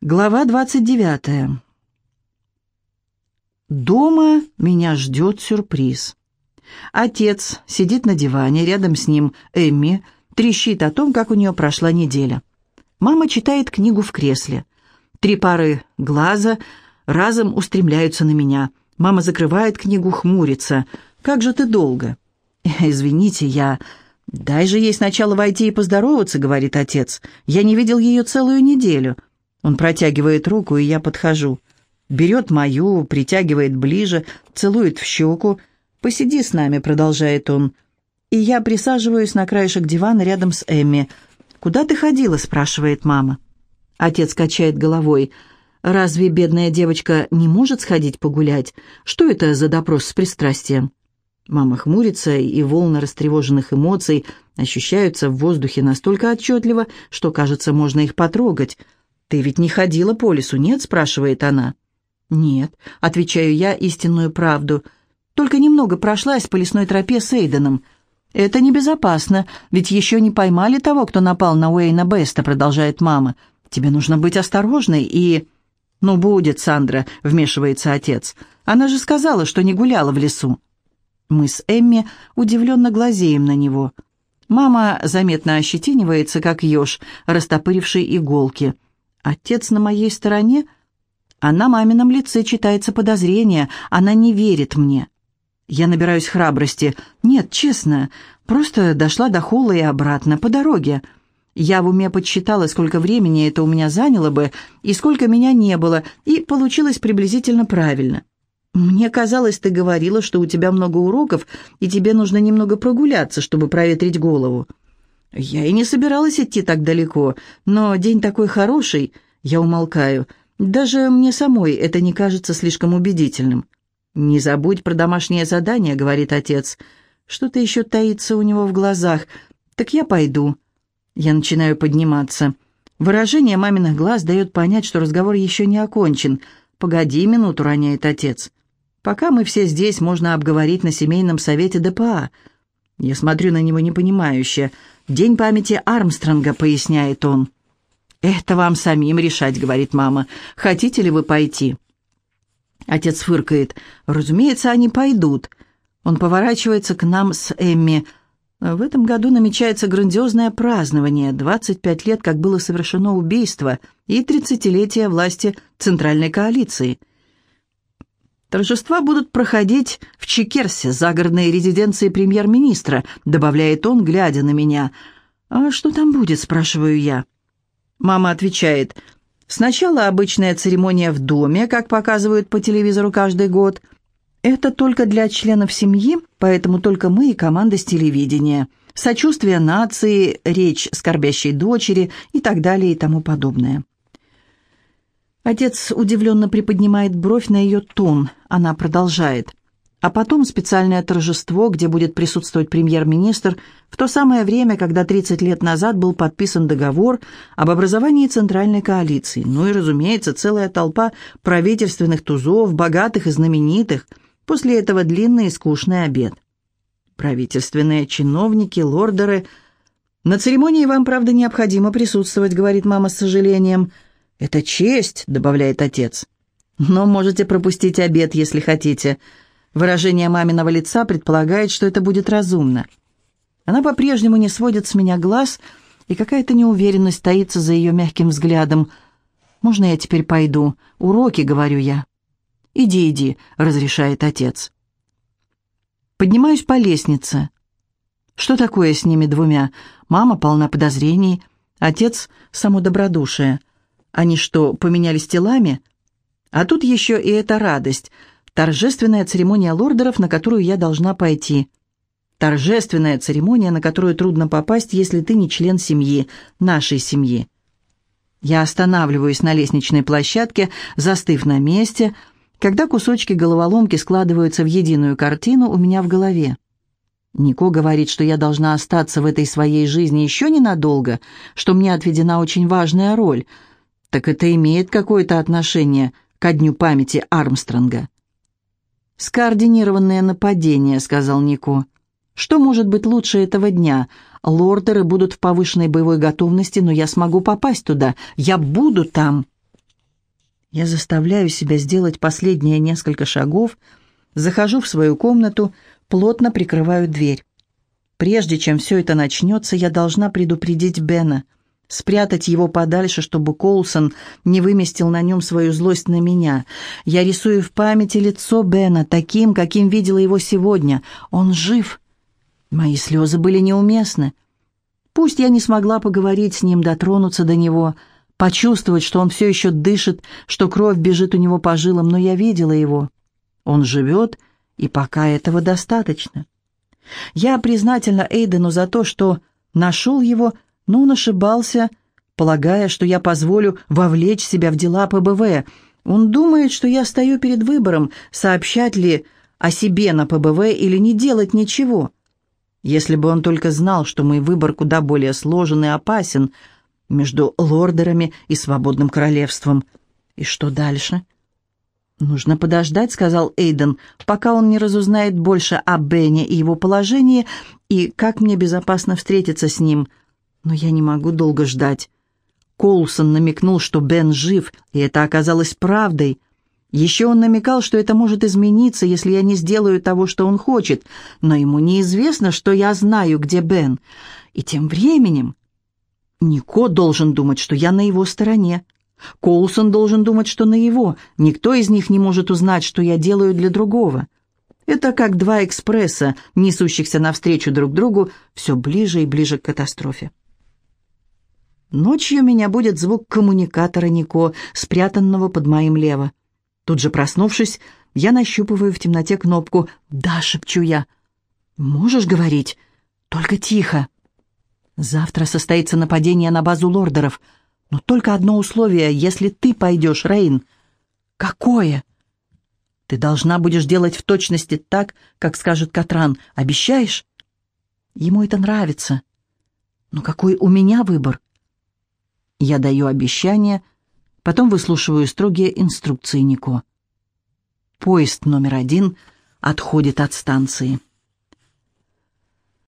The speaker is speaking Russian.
Глава 29. Дома меня ждет сюрприз. Отец сидит на диване, рядом с ним Эмми, трещит о том, как у нее прошла неделя. Мама читает книгу в кресле. Три пары глаза разом устремляются на меня. Мама закрывает книгу, хмурится. «Как же ты долго?» «Извините, я...» «Дай же ей сначала войти и поздороваться», — говорит отец. «Я не видел ее целую неделю». Он протягивает руку, и я подхожу. Берет мою, притягивает ближе, целует в щеку. «Посиди с нами», — продолжает он. И я присаживаюсь на краешек дивана рядом с Эмми. «Куда ты ходила?» — спрашивает мама. Отец качает головой. «Разве бедная девочка не может сходить погулять? Что это за допрос с пристрастием?» Мама хмурится, и волны растревоженных эмоций ощущаются в воздухе настолько отчетливо, что, кажется, можно их потрогать. «Ты ведь не ходила по лесу, нет?» — спрашивает она. «Нет», — отвечаю я истинную правду. «Только немного прошлась по лесной тропе с Эйденом». «Это небезопасно, ведь еще не поймали того, кто напал на Уэйна Беста», — продолжает мама. «Тебе нужно быть осторожной и...» «Ну, будет, Сандра», — вмешивается отец. «Она же сказала, что не гуляла в лесу». Мы с Эмми удивленно глазеем на него. Мама заметно ощетинивается, как еж, растопыривший иголки. Отец на моей стороне, а на мамином лице читается подозрение. Она не верит мне. Я набираюсь храбрости. Нет, честно, просто дошла до холла и обратно, по дороге. Я в уме подсчитала, сколько времени это у меня заняло бы, и сколько меня не было, и получилось приблизительно правильно. «Мне казалось, ты говорила, что у тебя много уроков, и тебе нужно немного прогуляться, чтобы проветрить голову». «Я и не собиралась идти так далеко, но день такой хороший...» Я умолкаю. Даже мне самой это не кажется слишком убедительным. «Не забудь про домашнее задание», — говорит отец. Что-то еще таится у него в глазах. «Так я пойду». Я начинаю подниматься. Выражение маминых глаз дает понять, что разговор еще не окончен. «Погоди минуту», — роняет отец. «Пока мы все здесь, можно обговорить на семейном совете ДПА». Я смотрю на него непонимающе. «День памяти Армстронга», — поясняет он. «Это вам самим решать», — говорит мама. «Хотите ли вы пойти?» Отец фыркает. «Разумеется, они пойдут». Он поворачивается к нам с Эмми. В этом году намечается грандиозное празднование. 25 лет, как было совершено убийство, и 30-летие власти Центральной коалиции. Торжества будут проходить в Чекерсе, загородной резиденции премьер-министра, добавляет он, глядя на меня. «А что там будет?» – спрашиваю я. Мама отвечает. «Сначала обычная церемония в доме, как показывают по телевизору каждый год. Это только для членов семьи, поэтому только мы и команда с телевидения. Сочувствие нации, речь скорбящей дочери и так далее и тому подобное». Отец удивленно приподнимает бровь на ее тон. Она продолжает. А потом специальное торжество, где будет присутствовать премьер-министр, в то самое время, когда 30 лет назад был подписан договор об образовании Центральной коалиции. Ну и, разумеется, целая толпа правительственных тузов, богатых и знаменитых. После этого длинный и скучный обед. Правительственные чиновники, лордеры... «На церемонии вам, правда, необходимо присутствовать», — говорит мама с сожалением, — «Это честь», — добавляет отец. «Но можете пропустить обед, если хотите». Выражение маминого лица предполагает, что это будет разумно. Она по-прежнему не сводит с меня глаз, и какая-то неуверенность таится за ее мягким взглядом. «Можно я теперь пойду? Уроки», — говорю я. «Иди, иди», — разрешает отец. Поднимаюсь по лестнице. Что такое с ними двумя? Мама полна подозрений, отец — само добродушие. Они что, поменялись телами? А тут еще и эта радость. Торжественная церемония лордеров, на которую я должна пойти. Торжественная церемония, на которую трудно попасть, если ты не член семьи, нашей семьи. Я останавливаюсь на лестничной площадке, застыв на месте, когда кусочки головоломки складываются в единую картину у меня в голове. Нико говорит, что я должна остаться в этой своей жизни еще ненадолго, что мне отведена очень важная роль — так это имеет какое-то отношение ко дню памяти Армстронга. «Скоординированное нападение», — сказал Нико. «Что может быть лучше этого дня? Лордеры будут в повышенной боевой готовности, но я смогу попасть туда. Я буду там». Я заставляю себя сделать последние несколько шагов, захожу в свою комнату, плотно прикрываю дверь. Прежде чем все это начнется, я должна предупредить Бена, спрятать его подальше, чтобы Коулсон не выместил на нем свою злость на меня. Я рисую в памяти лицо Бена, таким, каким видела его сегодня. Он жив. Мои слезы были неуместны. Пусть я не смогла поговорить с ним, дотронуться до него, почувствовать, что он все еще дышит, что кровь бежит у него по жилам, но я видела его. Он живет, и пока этого достаточно. Я признательна Эйдену за то, что нашел его, но он ошибался, полагая, что я позволю вовлечь себя в дела ПБВ. Он думает, что я стою перед выбором, сообщать ли о себе на ПБВ или не делать ничего. Если бы он только знал, что мой выбор куда более сложен и опасен между лордерами и свободным королевством. И что дальше? «Нужно подождать», — сказал Эйден, «пока он не разузнает больше о Бене и его положении, и как мне безопасно встретиться с ним. Но я не могу долго ждать». Коулсон намекнул, что Бен жив, и это оказалось правдой. Еще он намекал, что это может измениться, если я не сделаю того, что он хочет, но ему неизвестно, что я знаю, где Бен. И тем временем Нико должен думать, что я на его стороне. Коулсон должен думать, что на его. Никто из них не может узнать, что я делаю для другого. Это как два экспресса, несущихся навстречу друг другу все ближе и ближе к катастрофе. Ночью меня будет звук коммуникатора Нико, спрятанного под моим лево. Тут же проснувшись, я нащупываю в темноте кнопку «Да», шепчу я. «Можешь говорить? Только тихо». «Завтра состоится нападение на базу лордеров. Но только одно условие, если ты пойдешь, Рейн». «Какое?» «Ты должна будешь делать в точности так, как скажет Катран. Обещаешь?» «Ему это нравится. Но какой у меня выбор?» Я даю обещание — Потом выслушиваю строгие инструкции Нико. Поезд номер один отходит от станции.